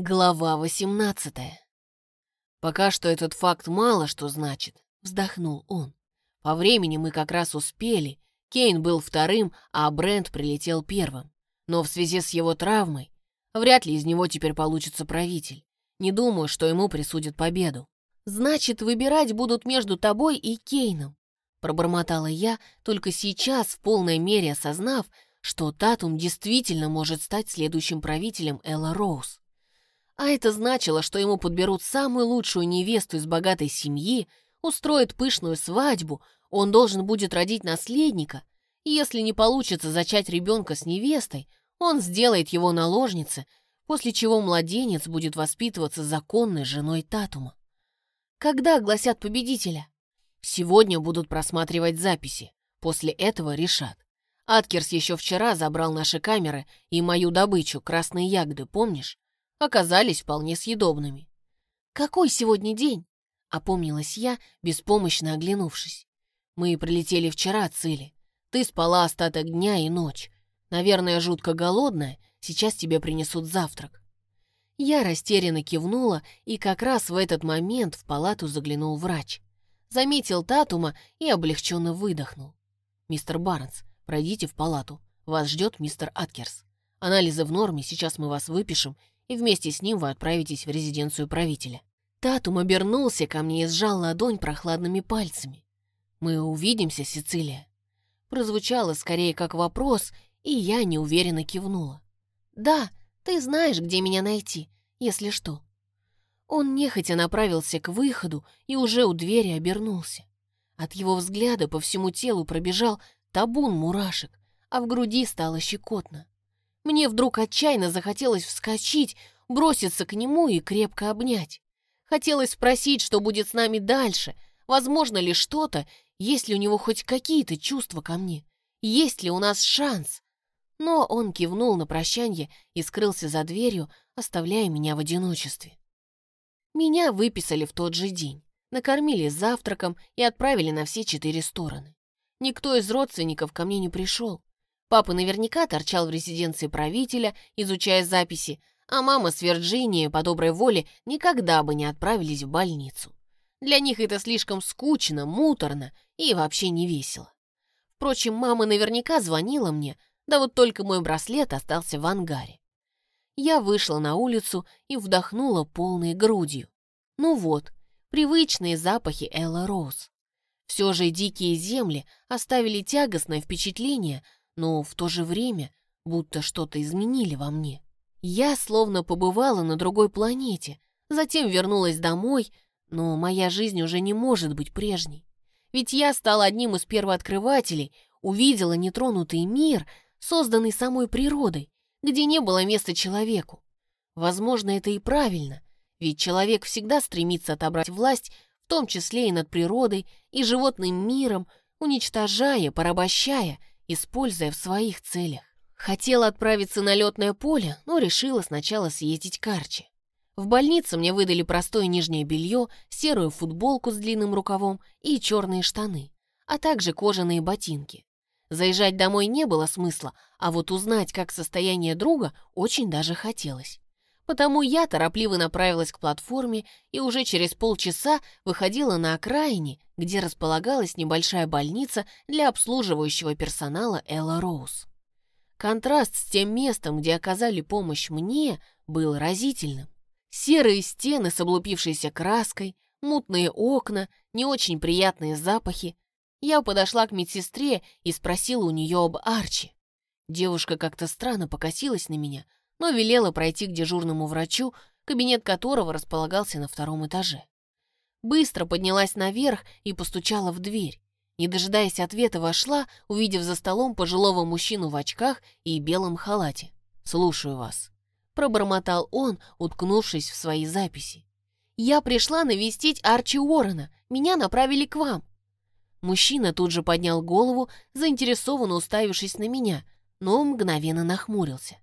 Глава 18 «Пока что этот факт мало что значит», — вздохнул он. «По времени мы как раз успели. Кейн был вторым, а Брент прилетел первым. Но в связи с его травмой вряд ли из него теперь получится правитель. Не думаю, что ему присудят победу». «Значит, выбирать будут между тобой и Кейном», — пробормотала я, только сейчас в полной мере осознав, что Татум действительно может стать следующим правителем Элла Роуз. А это значило, что ему подберут самую лучшую невесту из богатой семьи, устроят пышную свадьбу, он должен будет родить наследника, и если не получится зачать ребенка с невестой, он сделает его наложницей, после чего младенец будет воспитываться законной женой Татума. Когда огласят победителя? Сегодня будут просматривать записи, после этого решат. Аткерс еще вчера забрал наши камеры и мою добычу, красные ягоды, помнишь? Оказались вполне съедобными. «Какой сегодня день?» — опомнилась я, беспомощно оглянувшись. «Мы прилетели вчера от цели. Ты спала остаток дня и ночь. Наверное, жутко голодная, сейчас тебе принесут завтрак». Я растерянно кивнула, и как раз в этот момент в палату заглянул врач. Заметил Татума и облегченно выдохнул. «Мистер Барнс, пройдите в палату. Вас ждет мистер Аткерс. Анализы в норме, сейчас мы вас выпишем, и вместе с ним вы отправитесь в резиденцию правителя». Татум обернулся ко мне и сжал ладонь прохладными пальцами. «Мы увидимся, Сицилия?» Прозвучало скорее как вопрос, и я неуверенно кивнула. «Да, ты знаешь, где меня найти, если что». Он нехотя направился к выходу и уже у двери обернулся. От его взгляда по всему телу пробежал табун мурашек, а в груди стало щекотно. Мне вдруг отчаянно захотелось вскочить, броситься к нему и крепко обнять. Хотелось спросить, что будет с нами дальше, возможно ли что-то, есть ли у него хоть какие-то чувства ко мне, есть ли у нас шанс. Но он кивнул на прощанье и скрылся за дверью, оставляя меня в одиночестве. Меня выписали в тот же день, накормили завтраком и отправили на все четыре стороны. Никто из родственников ко мне не пришел. Папа наверняка торчал в резиденции правителя, изучая записи, а мама с Вирджинией по доброй воле никогда бы не отправились в больницу. Для них это слишком скучно, муторно и вообще не весело. Впрочем, мама наверняка звонила мне, да вот только мой браслет остался в ангаре. Я вышла на улицу и вдохнула полной грудью. Ну вот, привычные запахи Элла Роуз. Все же дикие земли оставили тягостное впечатление но в то же время будто что-то изменили во мне. Я словно побывала на другой планете, затем вернулась домой, но моя жизнь уже не может быть прежней. Ведь я стала одним из первооткрывателей, увидела нетронутый мир, созданный самой природой, где не было места человеку. Возможно, это и правильно, ведь человек всегда стремится отобрать власть, в том числе и над природой, и животным миром, уничтожая, порабощая используя в своих целях. Хотела отправиться на летное поле, но решила сначала съездить к Арчи. В больнице мне выдали простое нижнее белье, серую футболку с длинным рукавом и черные штаны, а также кожаные ботинки. Заезжать домой не было смысла, а вот узнать, как состояние друга, очень даже хотелось. Потому я торопливо направилась к платформе и уже через полчаса выходила на окраине, где располагалась небольшая больница для обслуживающего персонала Элла Роуз. Контраст с тем местом, где оказали помощь мне, был разительным. Серые стены с облупившейся краской, мутные окна, не очень приятные запахи. Я подошла к медсестре и спросила у нее об Арчи. Девушка как-то странно покосилась на меня, но велела пройти к дежурному врачу, кабинет которого располагался на втором этаже. Быстро поднялась наверх и постучала в дверь. Не дожидаясь ответа, вошла, увидев за столом пожилого мужчину в очках и белом халате. «Слушаю вас», — пробормотал он, уткнувшись в свои записи. «Я пришла навестить Арчи Уоррена. Меня направили к вам». Мужчина тут же поднял голову, заинтересованно уставившись на меня, но мгновенно нахмурился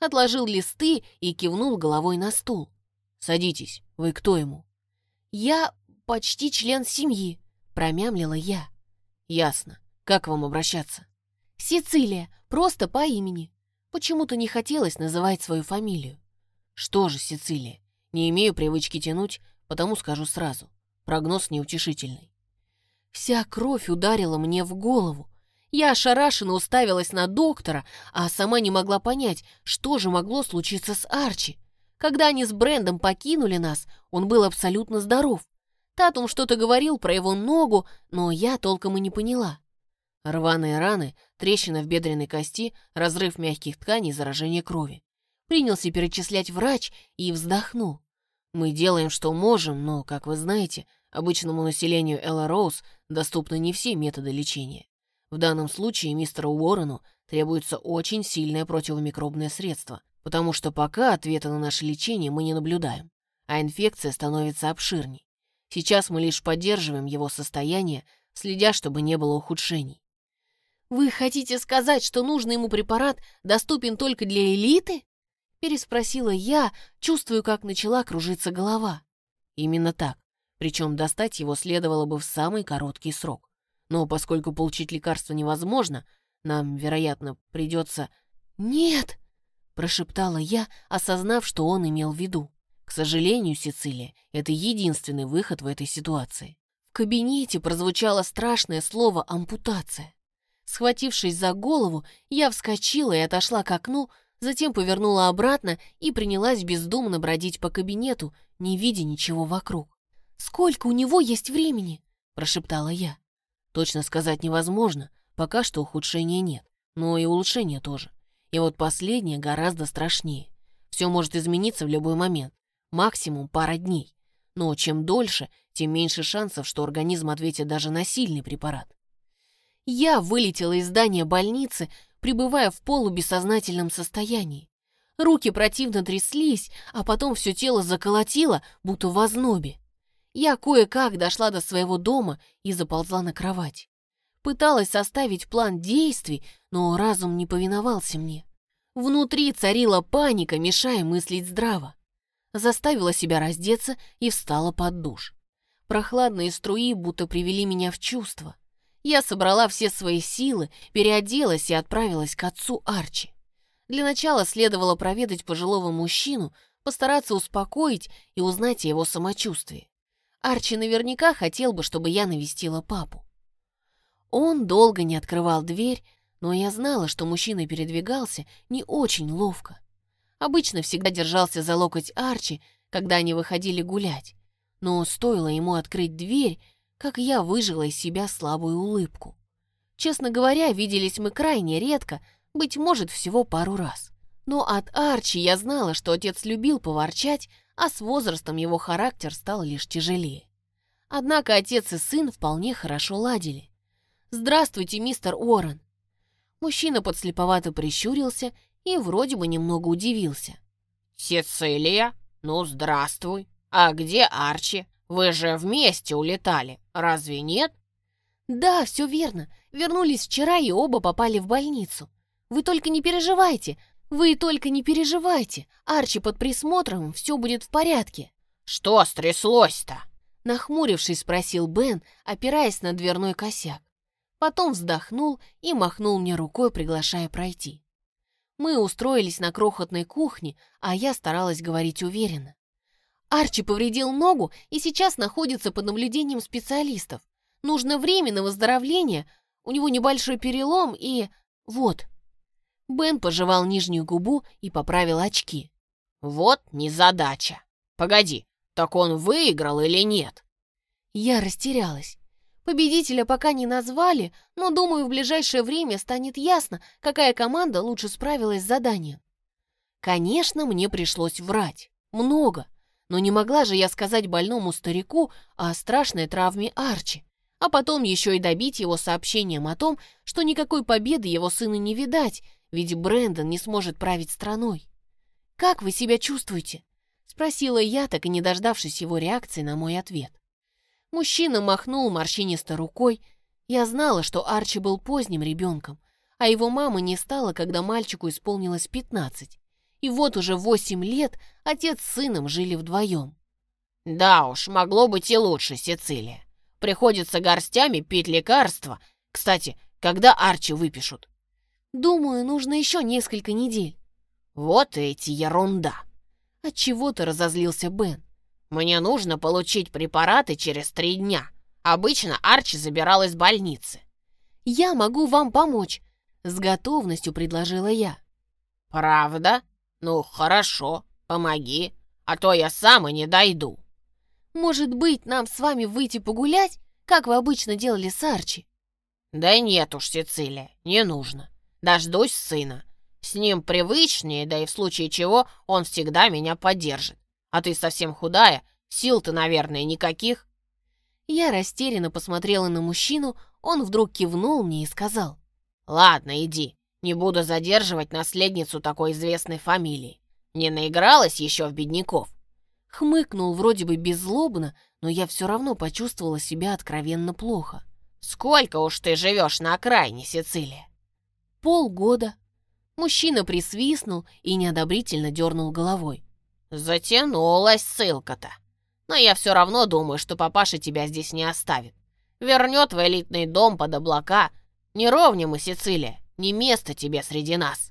отложил листы и кивнул головой на стул. «Садитесь, вы кто ему?» «Я почти член семьи», — промямлила я. «Ясно. Как вам обращаться?» «Сицилия, просто по имени». Почему-то не хотелось называть свою фамилию. Что же, Сицилия, не имею привычки тянуть, потому скажу сразу. Прогноз неутешительный. Вся кровь ударила мне в голову. Я ошарашенно уставилась на доктора, а сама не могла понять, что же могло случиться с Арчи. Когда они с Брэндом покинули нас, он был абсолютно здоров. Татум что-то говорил про его ногу, но я толком и не поняла. Рваные раны, трещина в бедренной кости, разрыв мягких тканей, заражение крови. Принялся перечислять врач и вздохнул. Мы делаем, что можем, но, как вы знаете, обычному населению Элла Роуз доступны не все методы лечения. В данном случае мистеру Уоррену требуется очень сильное противомикробное средство, потому что пока ответа на наше лечение мы не наблюдаем, а инфекция становится обширней. Сейчас мы лишь поддерживаем его состояние, следя, чтобы не было ухудшений. «Вы хотите сказать, что нужный ему препарат доступен только для элиты?» Переспросила я, чувствую, как начала кружиться голова. Именно так. Причем достать его следовало бы в самый короткий срок. Но поскольку получить лекарство невозможно, нам, вероятно, придется... «Нет!» — прошептала я, осознав, что он имел в виду. К сожалению, Сицилия, это единственный выход в этой ситуации. В кабинете прозвучало страшное слово «ампутация». Схватившись за голову, я вскочила и отошла к окну, затем повернула обратно и принялась бездумно бродить по кабинету, не видя ничего вокруг. «Сколько у него есть времени?» – прошептала я. Точно сказать невозможно, пока что ухудшения нет, но и улучшения тоже. И вот последнее гораздо страшнее. Все может измениться в любой момент, максимум пара дней. Но чем дольше, тем меньше шансов, что организм ответит даже на сильный препарат. Я вылетела из здания больницы, пребывая в полубессознательном состоянии. Руки противно тряслись, а потом все тело заколотило, будто в ознобе. Я кое-как дошла до своего дома и заползла на кровать. Пыталась составить план действий, но разум не повиновался мне. Внутри царила паника, мешая мыслить здраво. Заставила себя раздеться и встала под душ. Прохладные струи будто привели меня в чувство. Я собрала все свои силы, переоделась и отправилась к отцу Арчи. Для начала следовало проведать пожилого мужчину, постараться успокоить и узнать о его самочувствии. Арчи наверняка хотел бы, чтобы я навестила папу. Он долго не открывал дверь, но я знала, что мужчина передвигался не очень ловко. Обычно всегда держался за локоть Арчи, когда они выходили гулять. Но стоило ему открыть дверь, как я выжила из себя слабую улыбку. Честно говоря, виделись мы крайне редко, быть может, всего пару раз. Но от Арчи я знала, что отец любил поворчать, а с возрастом его характер стал лишь тяжелее. Однако отец и сын вполне хорошо ладили. «Здравствуйте, мистер Уоррен!» Мужчина подслеповато прищурился и вроде бы немного удивился. «Сицилия? Ну, здравствуй! А где Арчи? Вы же вместе улетали, разве нет?» «Да, все верно. Вернулись вчера и оба попали в больницу. Вы только не переживайте, «Вы только не переживайте, Арчи под присмотром, все будет в порядке». «Что стряслось-то?» Нахмурившись, спросил Бен, опираясь на дверной косяк. Потом вздохнул и махнул мне рукой, приглашая пройти. Мы устроились на крохотной кухне, а я старалась говорить уверенно. Арчи повредил ногу и сейчас находится под наблюдением специалистов. Нужно время на выздоровление, у него небольшой перелом и... Вот, Бен пожевал нижнюю губу и поправил очки. «Вот незадача. Погоди, так он выиграл или нет?» Я растерялась. Победителя пока не назвали, но, думаю, в ближайшее время станет ясно, какая команда лучше справилась с заданием. Конечно, мне пришлось врать. Много. Но не могла же я сказать больному старику о страшной травме Арчи, а потом еще и добить его сообщением о том, что никакой победы его сыну не видать, ведь Брэндон не сможет править страной. «Как вы себя чувствуете?» — спросила я, так и не дождавшись его реакции на мой ответ. Мужчина махнул морщинистой рукой. Я знала, что Арчи был поздним ребенком, а его мама не стала, когда мальчику исполнилось пятнадцать. И вот уже восемь лет отец с сыном жили вдвоем. «Да уж, могло быть и лучше, Сицилия. Приходится горстями пить лекарства. Кстати, когда Арчи выпишут?» Думаю, нужно еще несколько недель. Вот эти ерунда. Отчего-то разозлился Бен. «Мне нужно получить препараты через три дня. Обычно Арчи забирал из больницы». «Я могу вам помочь», — с готовностью предложила я. «Правда? Ну, хорошо, помоги, а то я сам и не дойду». «Может быть, нам с вами выйти погулять, как вы обычно делали с Арчи?» «Да нет уж, Сицилия, не нужно. Дождусь сына. С ним привычнее, да и в случае чего он всегда меня поддержит. А ты совсем худая, сил-то, наверное, никаких». Я растерянно посмотрела на мужчину, он вдруг кивнул мне и сказал. «Ладно, иди, не буду задерживать наследницу такой известной фамилии. Не наигралась еще в бедняков?» Хмыкнул вроде бы беззлобно, но я все равно почувствовала себя откровенно плохо. «Сколько уж ты живешь на окраине, Сицилия?» «Полгода». Мужчина присвистнул и неодобрительно дернул головой. «Затянулась ссылка-то. Но я все равно думаю, что папаша тебя здесь не оставит. Вернет в элитный дом под облака. Не ровня мы, Сицилия, не место тебе среди нас».